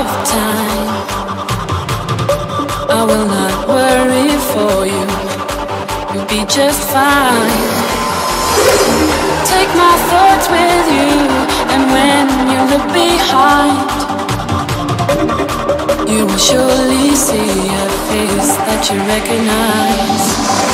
time. I will not worry for you. You'll be just fine. Take my thoughts with you, and when you look behind, you will surely see a face that you recognize.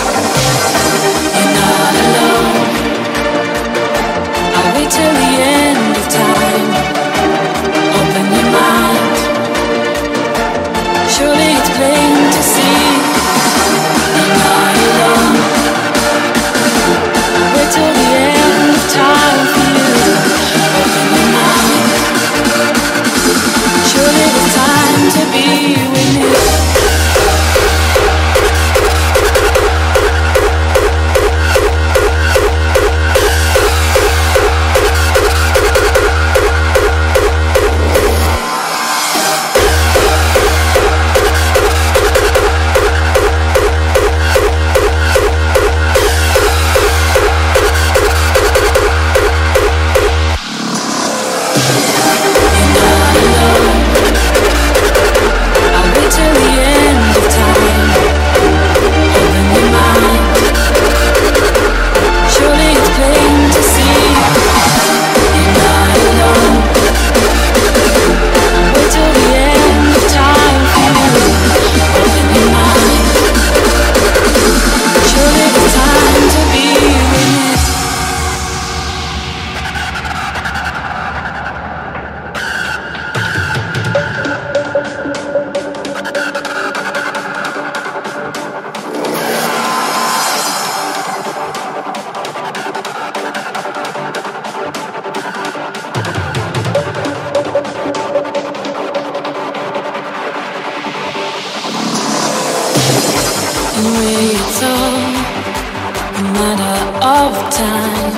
And it's all oh, a matter of time.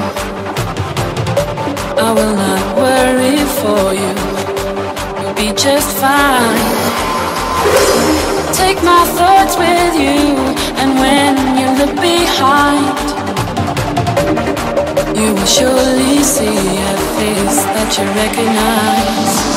I will not worry for you. You'll be just fine. Take my thoughts with you, and when you look behind, you will surely see a face that you recognize.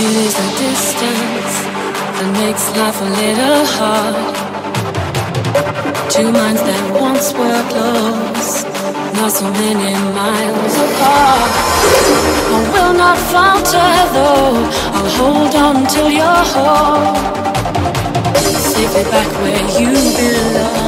It is the distance that makes life a little hard. Two minds that once were close, now so many miles apart. I will not falter though, I'll hold on till you're home. Safely back where you belong